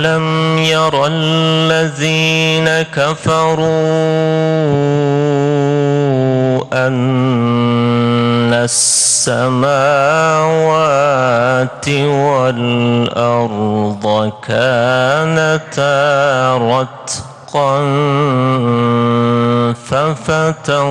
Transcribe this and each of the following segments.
أولم ير الذين كفروا أن السماوات والأرض كانتا رتقا ففتقناهما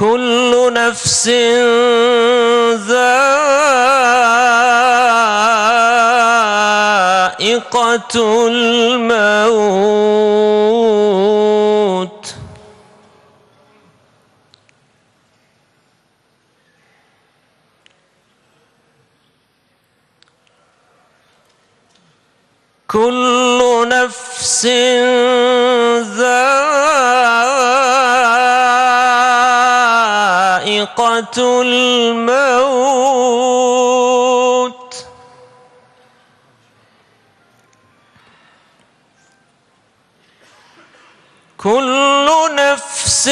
كل نفس ذائقة الموت. كل نفس ذائقة الموت. كل نفس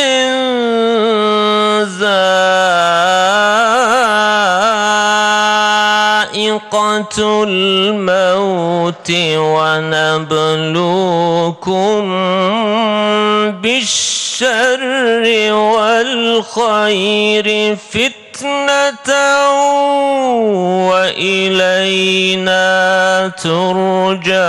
ذائقة الموت ونبلوكم بالشر والخير فتنة وإلينا ترجعون.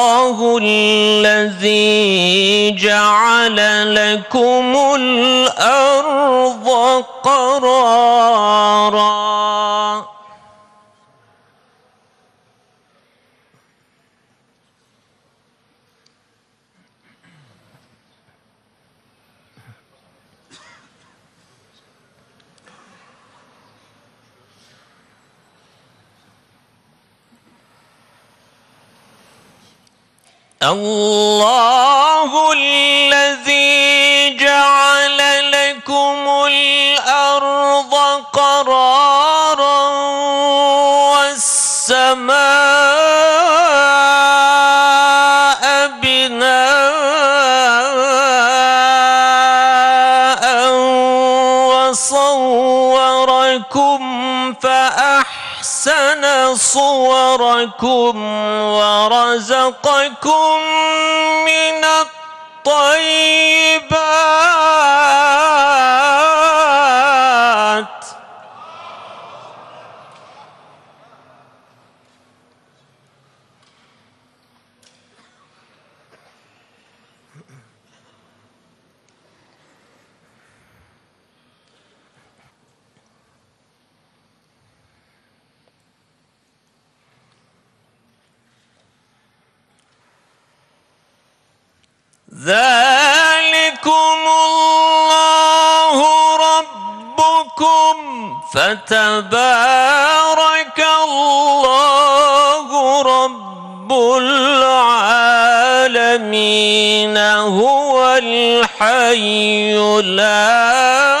الله الذي جعل لكم الأرض قرارا. الله صوركم ورزقكم من الطيبات ذلكم الله ربكم فتبارك الله رب العالمين هو الحي لا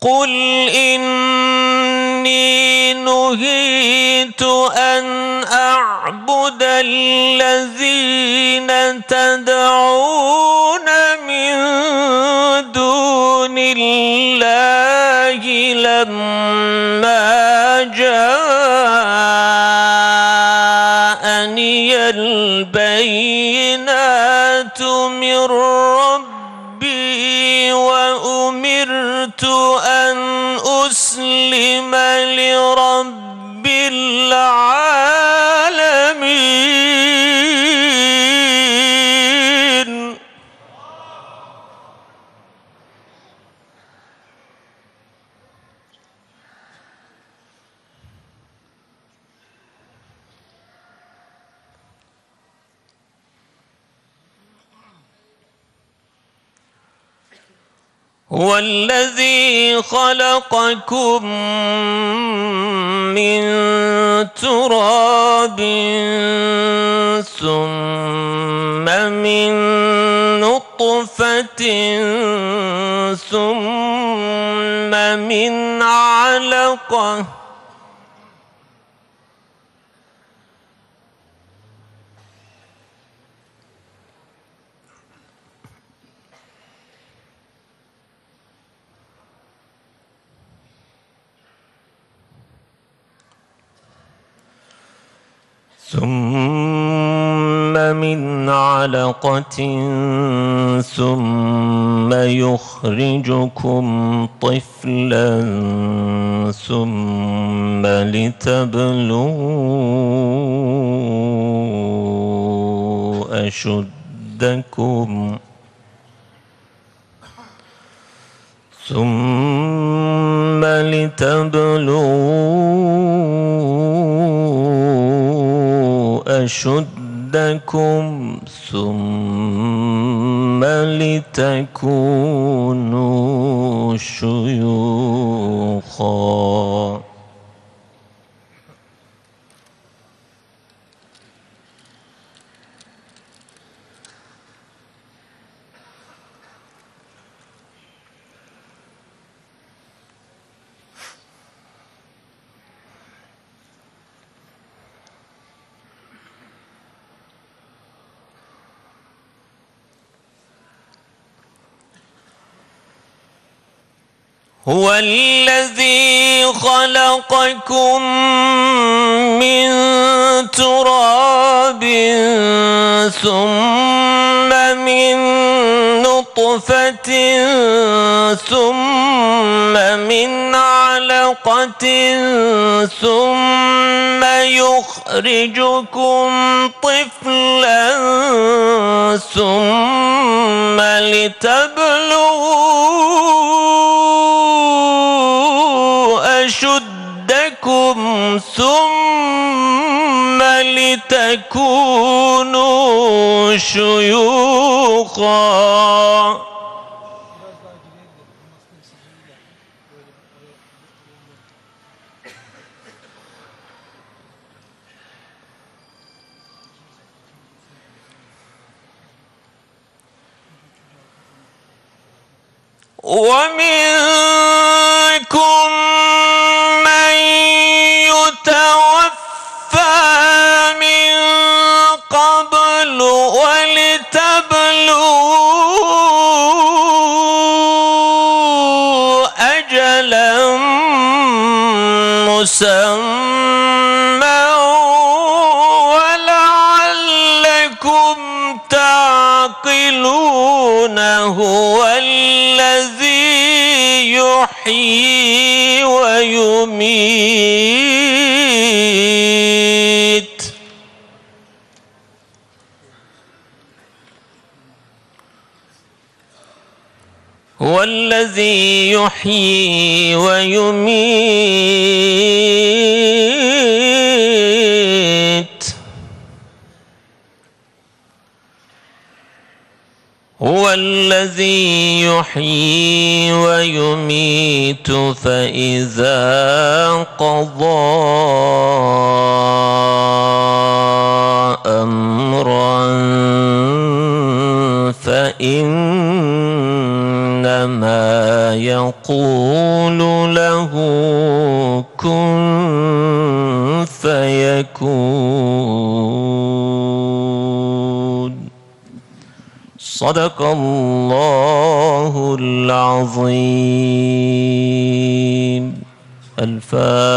قل إني نهيت أن أعبد الذين تدعون من دون الله لما جاءني البينات من ربي هو الذي خلقكم من تراب ثم من نطفة ثم من علقة من علقة ثم يخرجكم طفلا ثم لتبلغوا أشدكم ثم لتبلغوا أشدكم ثم لتكونوا شيوخا. هو الذي خلقكم من تراب ثم من نطفة ثم من علقة ثم يخرجكم طفلا ثم لتبلغوا أشدكم ثم شيوخا ومنكم أجلا مسمى ولعلكم تعقلون هو الذي يحيي ويميت. هو الذي يحيي ويميت. هو الذي يحيي ويميت فإذا قضى أمرا فإنما يقول له كن فيكون. صدق الله العظيم. الفاتحة.